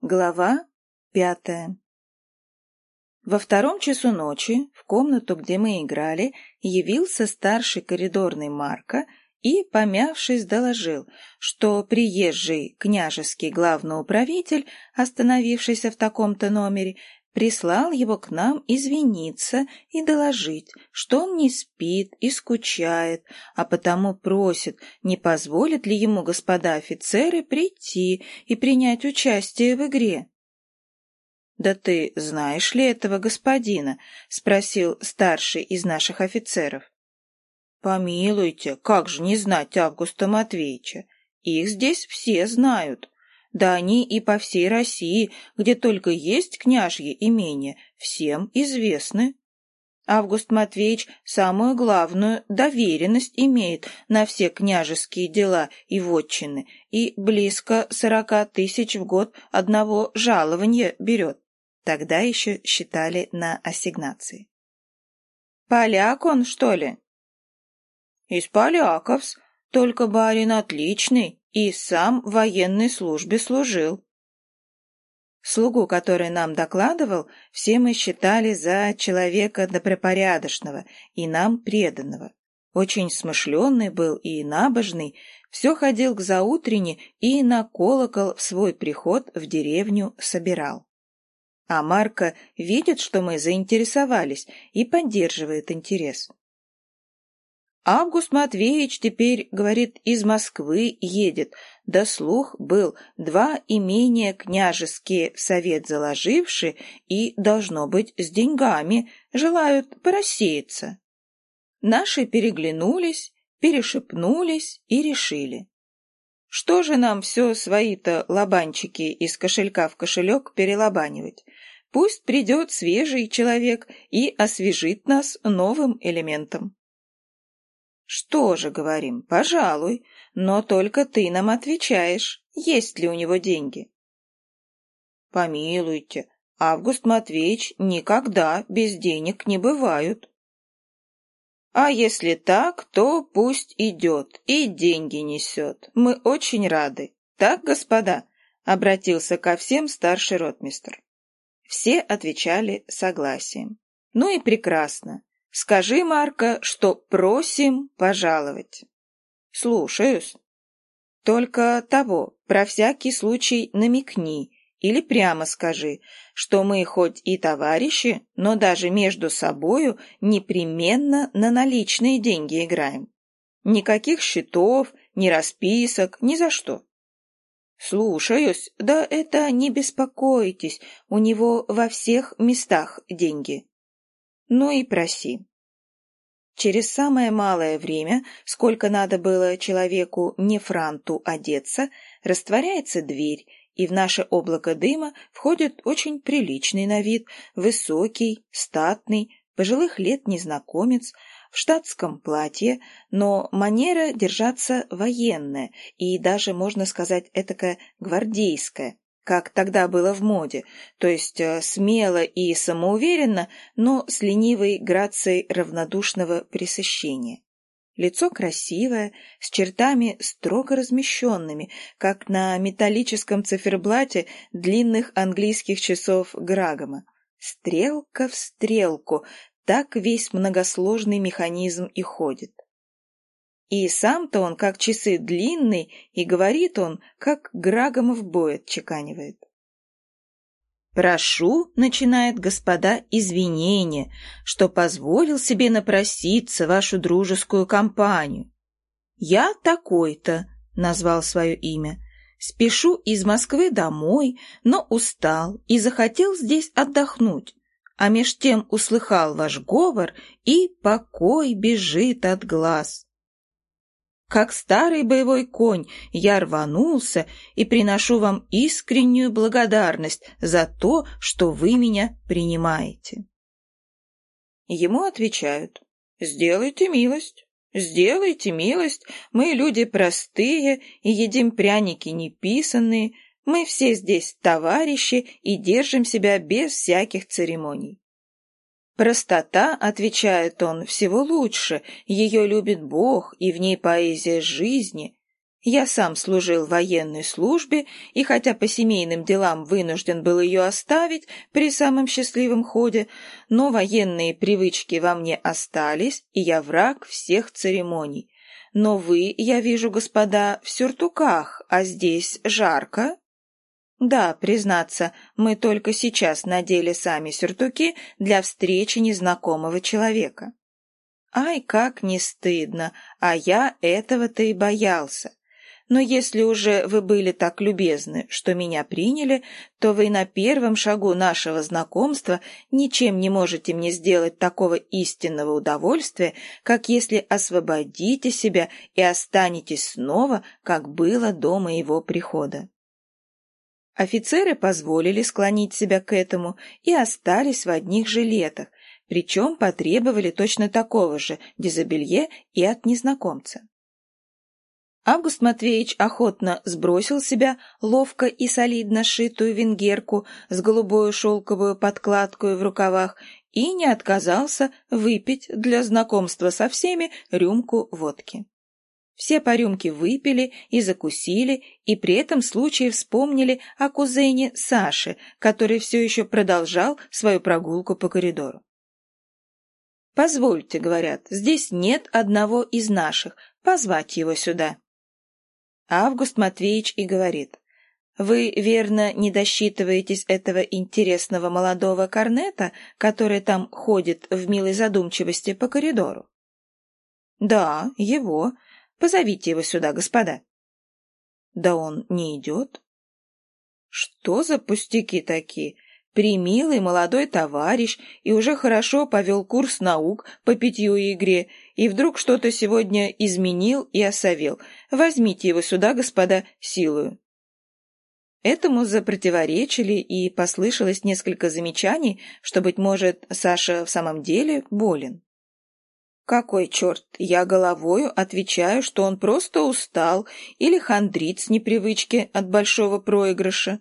Глава пятая. Во втором часу ночи в комнату, где мы играли, явился старший коридорный Марка и, помявшись, доложил, что приезжий княжеский главный управитель, остановившийся в таком-то номере, прислал его к нам извиниться и доложить, что он не спит и скучает, а потому просит, не позволят ли ему господа офицеры прийти и принять участие в игре. «Да ты знаешь ли этого господина?» — спросил старший из наших офицеров. «Помилуйте, как же не знать Августа Матвеевича? Их здесь все знают. Да они и по всей России, где только есть княжье имение, всем известны. Август Матвеевич самую главную доверенность имеет на все княжеские дела и вотчины, и близко сорока тысяч в год одного жалования берет. Тогда еще считали на ассигнации. «Поляк он, что ли?» «Из поляковс, только барин отличный, и сам в военной службе служил. Слугу, который нам докладывал, все мы считали за человека добропорядочного и нам преданного. Очень смышленный был и набожный, все ходил к заутрене и на колокол в свой приход в деревню собирал. А Марка видит, что мы заинтересовались и поддерживает интерес. Август Матвеевич теперь, говорит, из Москвы едет. Да слух был, два имения княжеские в совет заложивши и, должно быть, с деньгами, желают порассеяться. Наши переглянулись, перешепнулись и решили. Что же нам все свои-то лобанчики из кошелька в кошелек перелобанивать? Пусть придет свежий человек и освежит нас новым элементом. «Что же, говорим, пожалуй, но только ты нам отвечаешь, есть ли у него деньги». «Помилуйте, Август Матвеевич никогда без денег не бывают». «А если так, то пусть идет и деньги несет. Мы очень рады. Так, господа?» — обратился ко всем старший ротмистр. Все отвечали согласием. «Ну и прекрасно. Скажи, Марка, что просим пожаловать. Слушаюсь. Только того, про всякий случай намекни или прямо скажи, что мы хоть и товарищи, но даже между собою непременно на наличные деньги играем. Никаких счетов, ни расписок, ни за что. Слушаюсь, да это не беспокойтесь, у него во всех местах деньги но и проси. Через самое малое время, сколько надо было человеку не франту одеться, растворяется дверь, и в наше облако дыма входит очень приличный на вид, высокий, статный, пожилых лет незнакомец, в штатском платье, но манера держаться военная и даже, можно сказать, этакая гвардейская, как тогда было в моде, то есть э, смело и самоуверенно, но с ленивой грацией равнодушного пресыщения. Лицо красивое, с чертами строго размещенными, как на металлическом циферблате длинных английских часов Грагома. Стрелка в стрелку, так весь многосложный механизм и ходит. И сам-то он как часы длинный, и говорит он, как Грагомов бой отчеканивает. «Прошу, — начинает господа, — извинения, что позволил себе напроситься вашу дружескую компанию. Я такой-то, — назвал свое имя, — спешу из Москвы домой, но устал и захотел здесь отдохнуть, а меж тем услыхал ваш говор, и покой бежит от глаз. Как старый боевой конь я рванулся и приношу вам искреннюю благодарность за то, что вы меня принимаете. Ему отвечают, сделайте милость. «Сделайте милость, мы люди простые и едим пряники неписанные, мы все здесь товарищи и держим себя без всяких церемоний». Простота, отвечает он, всего лучше, ее любит Бог, и в ней поэзия жизни. Я сам служил в военной службе, и хотя по семейным делам вынужден был ее оставить при самом счастливом ходе, но военные привычки во мне остались, и я враг всех церемоний. Но вы, я вижу, господа, в сюртуках, а здесь жарко. Да, признаться, мы только сейчас надели сами сюртуки для встречи незнакомого человека. Ай, как не стыдно, а я этого-то и боялся. Но если уже вы были так любезны, что меня приняли, то вы на первом шагу нашего знакомства ничем не можете мне сделать такого истинного удовольствия, как если освободите себя и останетесь снова, как было до моего прихода. Офицеры позволили склонить себя к этому и остались в одних жилетах, причем потребовали точно такого же дезобелье и от незнакомца. Август Матвеевич охотно сбросил себя ловко и солидно сшитую венгерку с голубой шелковую подкладкой в рукавах и не отказался выпить для знакомства со всеми рюмку водки. Все по рюмке выпили и закусили, и при этом случае вспомнили о кузене Саше, который все еще продолжал свою прогулку по коридору. «Позвольте, — говорят, — здесь нет одного из наших, позвать его сюда». Август Матвеевич и говорит, «Вы, верно, не досчитываетесь этого интересного молодого корнета, который там ходит в милой задумчивости по коридору?» «Да, его», Позовите его сюда, господа. Да он не идет. Что за пустяки такие? Примилый молодой товарищ и уже хорошо повел курс наук по питью и игре, и вдруг что-то сегодня изменил и осовел. Возьмите его сюда, господа, силою. Этому запротиворечили, и послышалось несколько замечаний, что, быть может, Саша в самом деле болен. Какой черт? Я головою отвечаю, что он просто устал или хандрит с непривычки от большого проигрыша.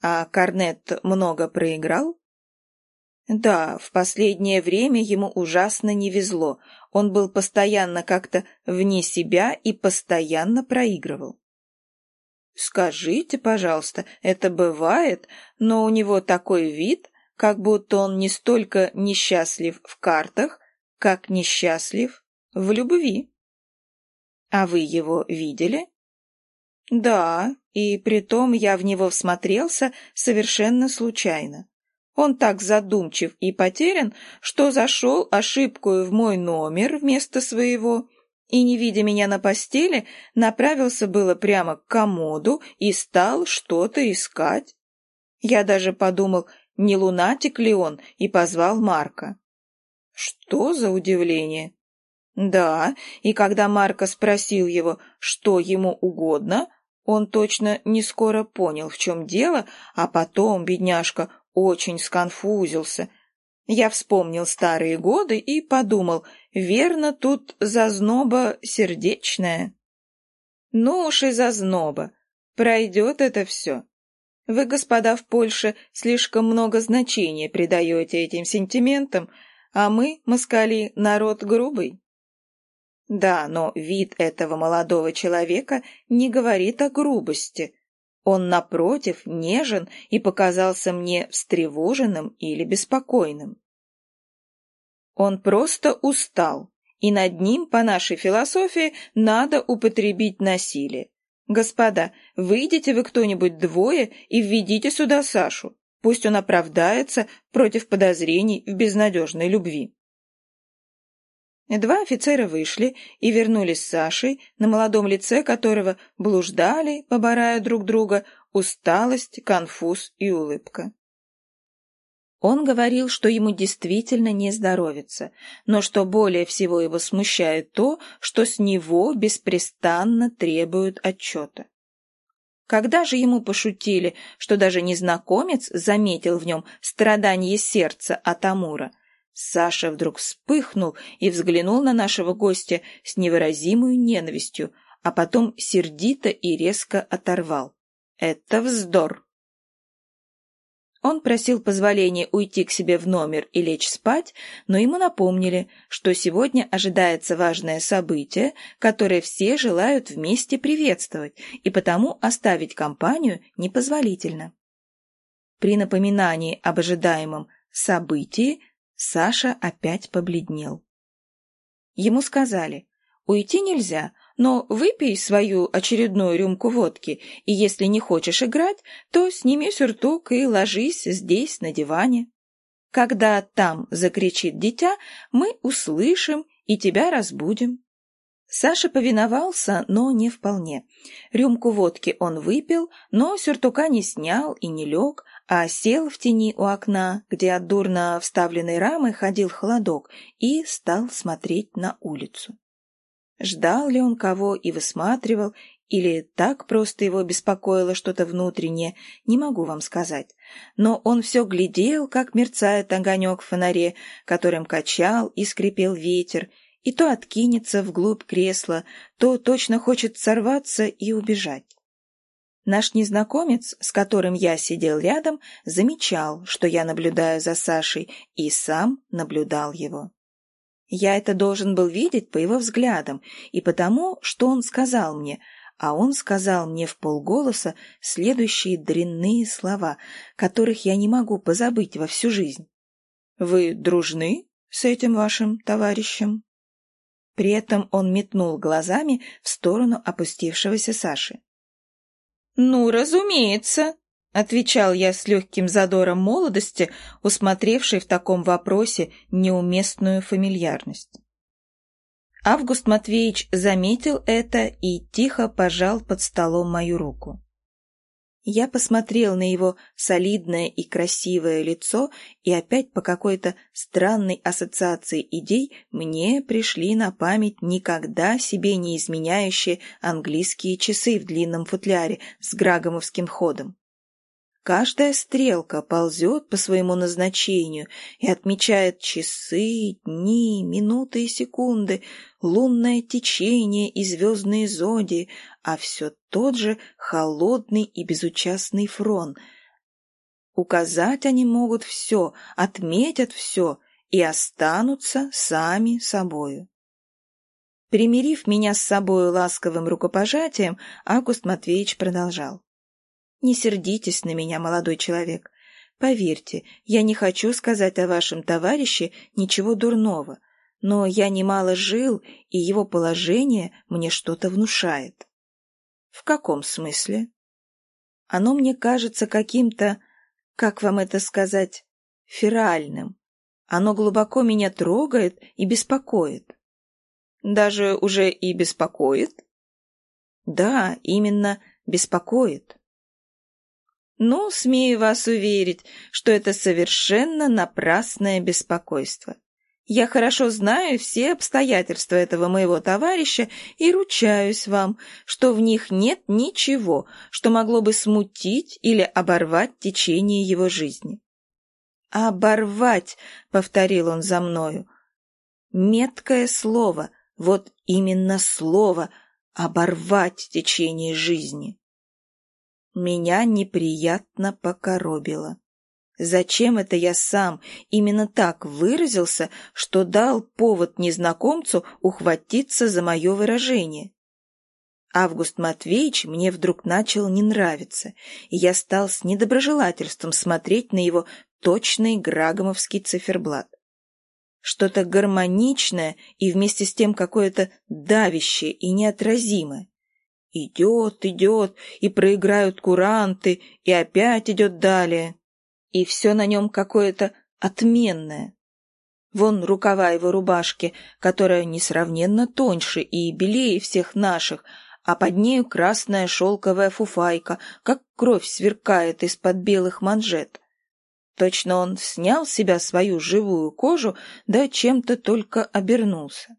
А Корнет много проиграл? Да, в последнее время ему ужасно не везло. Он был постоянно как-то вне себя и постоянно проигрывал. Скажите, пожалуйста, это бывает, но у него такой вид, как будто он не столько несчастлив в картах, как несчастлив в любви. А вы его видели? Да, и притом я в него всмотрелся совершенно случайно. Он так задумчив и потерян, что зашел ошибкою в мой номер вместо своего и, не видя меня на постели, направился было прямо к комоду и стал что-то искать. Я даже подумал, не лунатик ли он, и позвал Марка. Что за удивление? Да, и когда Марко спросил его, что ему угодно, он точно не скоро понял, в чем дело, а потом, бедняжка, очень сконфузился. Я вспомнил старые годы и подумал, верно, тут зазноба сердечная. Ну уж и зазноба. Пройдет это все. Вы, господа в Польше, слишком много значения придаете этим сентиментам, а мы, москали, народ грубый. Да, но вид этого молодого человека не говорит о грубости. Он, напротив, нежен и показался мне встревоженным или беспокойным. Он просто устал, и над ним, по нашей философии, надо употребить насилие. Господа, выйдите вы кто-нибудь двое и введите сюда Сашу. Пусть он оправдается против подозрений в безнадежной любви. Два офицера вышли и вернулись с Сашей, на молодом лице которого блуждали, поборая друг друга, усталость, конфуз и улыбка. Он говорил, что ему действительно не здоровится, но что более всего его смущает то, что с него беспрестанно требуют отчета. Когда же ему пошутили, что даже незнакомец заметил в нем страдание сердца от Амура, Саша вдруг вспыхнул и взглянул на нашего гостя с невыразимой ненавистью, а потом сердито и резко оторвал. «Это вздор!» Он просил позволения уйти к себе в номер и лечь спать, но ему напомнили, что сегодня ожидается важное событие, которое все желают вместе приветствовать, и потому оставить компанию непозволительно. При напоминании об ожидаемом событии Саша опять побледнел. Ему сказали, уйти нельзя, но выпей свою очередную рюмку водки, и если не хочешь играть, то сними сюртук и ложись здесь, на диване. Когда там закричит дитя, мы услышим и тебя разбудим. Саша повиновался, но не вполне. Рюмку водки он выпил, но сюртука не снял и не лег, а сел в тени у окна, где от дурно вставленной рамы ходил холодок, и стал смотреть на улицу. Ждал ли он кого и высматривал, или так просто его беспокоило что-то внутреннее, не могу вам сказать. Но он все глядел, как мерцает огонек в фонаре, которым качал и скрипел ветер, и то откинется вглубь кресла, то точно хочет сорваться и убежать. Наш незнакомец, с которым я сидел рядом, замечал, что я наблюдаю за Сашей, и сам наблюдал его. Я это должен был видеть по его взглядам и потому, что он сказал мне, а он сказал мне в полголоса следующие дрянные слова, которых я не могу позабыть во всю жизнь. «Вы дружны с этим вашим товарищем?» При этом он метнул глазами в сторону опустившегося Саши. «Ну, разумеется!» — отвечал я с легким задором молодости, усмотревшей в таком вопросе неуместную фамильярность. Август Матвеевич заметил это и тихо пожал под столом мою руку. Я посмотрел на его солидное и красивое лицо, и опять по какой-то странной ассоциации идей мне пришли на память никогда себе не изменяющие английские часы в длинном футляре с грагомовским ходом. Каждая стрелка ползет по своему назначению и отмечает часы, дни, минуты и секунды, лунное течение и звездные зодии, а все тот же холодный и безучастный фрон. Указать они могут все, отметят все и останутся сами собою. Примирив меня с собою ласковым рукопожатием, Август Матвеевич продолжал. Не сердитесь на меня, молодой человек. Поверьте, я не хочу сказать о вашем товарище ничего дурного, но я немало жил, и его положение мне что-то внушает. В каком смысле? Оно мне кажется каким-то, как вам это сказать, феральным. Оно глубоко меня трогает и беспокоит. Даже уже и беспокоит? Да, именно беспокоит. Но смею вас уверить, что это совершенно напрасное беспокойство. Я хорошо знаю все обстоятельства этого моего товарища и ручаюсь вам, что в них нет ничего, что могло бы смутить или оборвать течение его жизни. «Оборвать», — повторил он за мною. Меткое слово, вот именно слово «оборвать течение жизни». Меня неприятно покоробило. Зачем это я сам именно так выразился, что дал повод незнакомцу ухватиться за мое выражение? Август Матвеевич мне вдруг начал не нравиться, и я стал с недоброжелательством смотреть на его точный грагомовский циферблат. Что-то гармоничное и вместе с тем какое-то давящее и неотразимое. Идет, идет, и проиграют куранты, и опять идет далее. И все на нем какое-то отменное. Вон рукава его рубашки, которая несравненно тоньше и белее всех наших, а под нею красная шелковая фуфайка, как кровь сверкает из-под белых манжет. Точно он снял с себя свою живую кожу, да чем-то только обернулся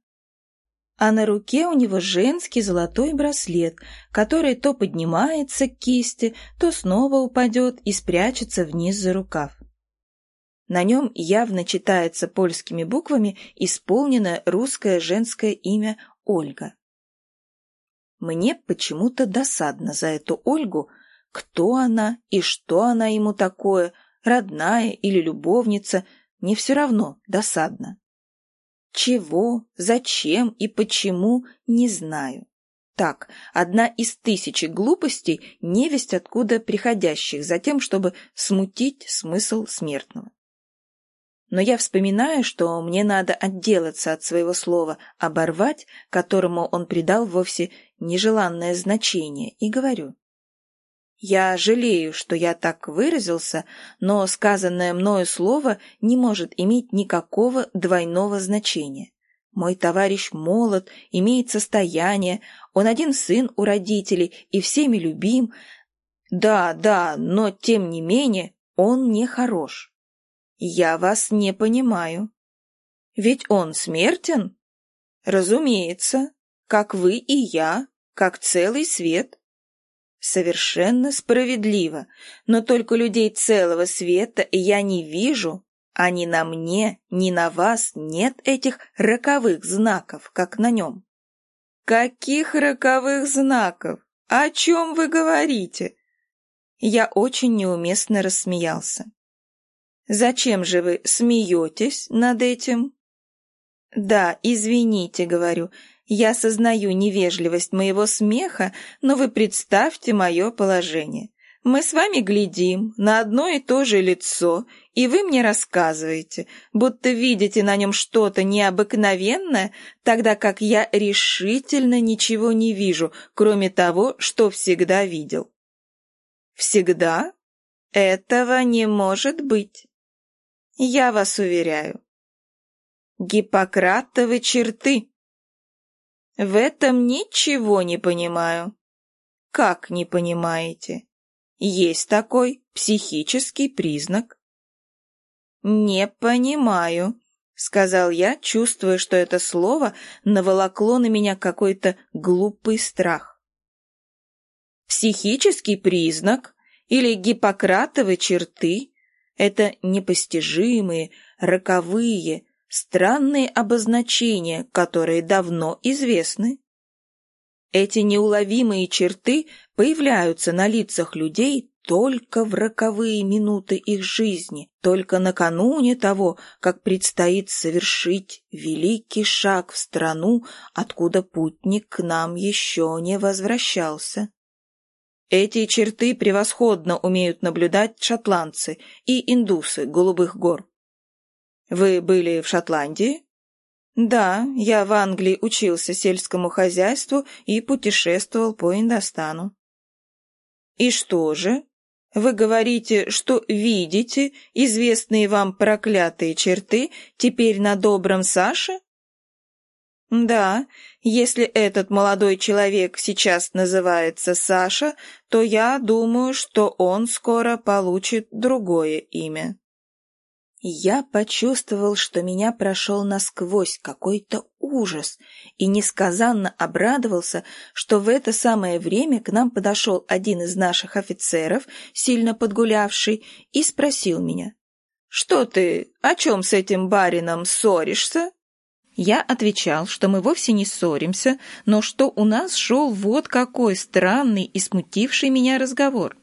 а на руке у него женский золотой браслет, который то поднимается к кисти, то снова упадет и спрячется вниз за рукав. На нем явно читается польскими буквами исполненное русское женское имя Ольга. Мне почему-то досадно за эту Ольгу, кто она и что она ему такое, родная или любовница, не все равно, досадно. Чего, зачем и почему, не знаю. Так, одна из тысячи глупостей, невесть откуда приходящих, за тем, чтобы смутить смысл смертного. Но я вспоминаю, что мне надо отделаться от своего слова «оборвать», которому он придал вовсе нежеланное значение, и говорю. Я жалею, что я так выразился, но сказанное мною слово не может иметь никакого двойного значения. Мой товарищ молод, имеет состояние, он один сын у родителей и всеми любим. Да, да, но тем не менее он не хорош. Я вас не понимаю. Ведь он смертен? Разумеется, как вы и я, как целый свет. Совершенно справедливо, но только людей целого света я не вижу, а ни на мне, ни на вас нет этих роковых знаков, как на нем. Каких роковых знаков? О чем вы говорите? Я очень неуместно рассмеялся. Зачем же вы смеетесь над этим? Да, извините, говорю, я сознаю невежливость моего смеха, но вы представьте мое положение. Мы с вами глядим на одно и то же лицо, и вы мне рассказываете, будто видите на нем что-то необыкновенное, тогда как я решительно ничего не вижу, кроме того, что всегда видел. Всегда? Этого не может быть. Я вас уверяю. Гиппократовы черты. В этом ничего не понимаю. Как не понимаете? Есть такой психический признак. Не понимаю, сказал я, чувствуя, что это слово наволокло на меня какой-то глупый страх. Психический признак или гиппократовы черты — это непостижимые, роковые, странные обозначения, которые давно известны. Эти неуловимые черты появляются на лицах людей только в роковые минуты их жизни, только накануне того, как предстоит совершить великий шаг в страну, откуда путник к нам еще не возвращался. Эти черты превосходно умеют наблюдать шотландцы и индусы голубых гор. Вы были в Шотландии? Да, я в Англии учился сельскому хозяйству и путешествовал по Индостану. И что же? Вы говорите, что видите известные вам проклятые черты теперь на добром Саше? Да, если этот молодой человек сейчас называется Саша, то я думаю, что он скоро получит другое имя. Я почувствовал, что меня прошел насквозь какой-то ужас и несказанно обрадовался, что в это самое время к нам подошел один из наших офицеров, сильно подгулявший, и спросил меня, «Что ты, о чем с этим барином ссоришься?» Я отвечал, что мы вовсе не ссоримся, но что у нас шел вот какой странный и смутивший меня разговор.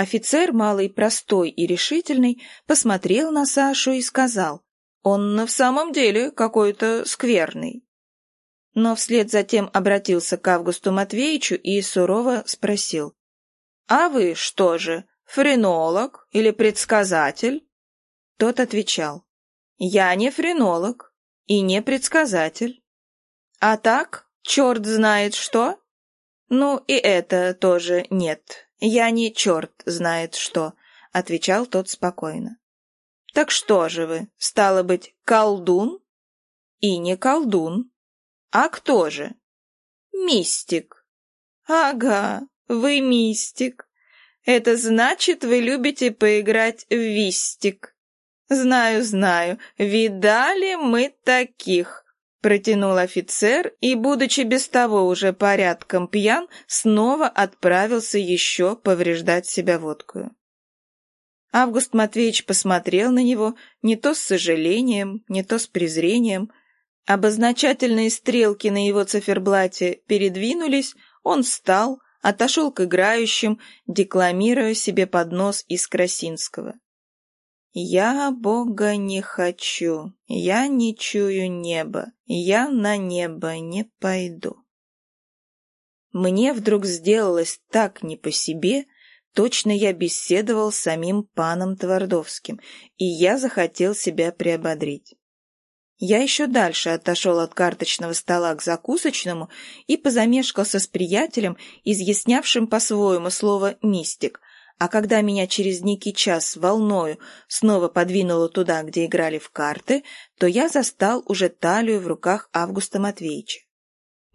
Офицер, малый простой и решительный, посмотрел на Сашу и сказал, «Он в самом деле какой-то скверный». Но вслед затем обратился к Августу Матвеевичу и сурово спросил, «А вы что же, френолог или предсказатель?» Тот отвечал, «Я не френолог и не предсказатель. А так, черт знает что?» «Ну и это тоже нет, «Я не черт знает что», — отвечал тот спокойно. «Так что же вы, стало быть, колдун?» «И не колдун. А кто же?» «Мистик». «Ага, вы мистик. Это значит, вы любите поиграть в вистик». «Знаю, знаю, видали мы таких. Протянул офицер и, будучи без того уже порядком пьян, снова отправился еще повреждать себя водкою. Август Матвеевич посмотрел на него не то с сожалением, не то с презрением. Обозначательные стрелки на его циферблате передвинулись, он встал, отошел к играющим, декламируя себе под нос из Красинского. Я Бога не хочу, я не чую неба, я на небо не пойду. Мне вдруг сделалось так не по себе, точно я беседовал с самим паном Твардовским, и я захотел себя приободрить. Я еще дальше отошел от карточного стола к закусочному и позамешкался с приятелем, изъяснявшим по-своему слово «мистик», а когда меня через некий час волною снова подвинуло туда, где играли в карты, то я застал уже талию в руках Августа Матвеевича.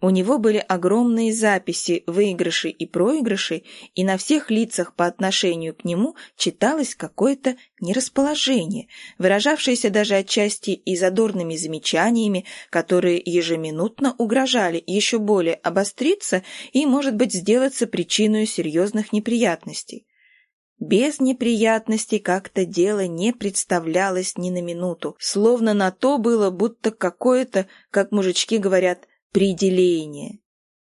У него были огромные записи выигрышей и проигрышей, и на всех лицах по отношению к нему читалось какое-то нерасположение, выражавшееся даже отчасти и задорными замечаниями, которые ежеминутно угрожали еще более обостриться и, может быть, сделаться причиной серьезных неприятностей. Без неприятностей как-то дело не представлялось ни на минуту, словно на то было будто какое-то, как мужички говорят, пределение.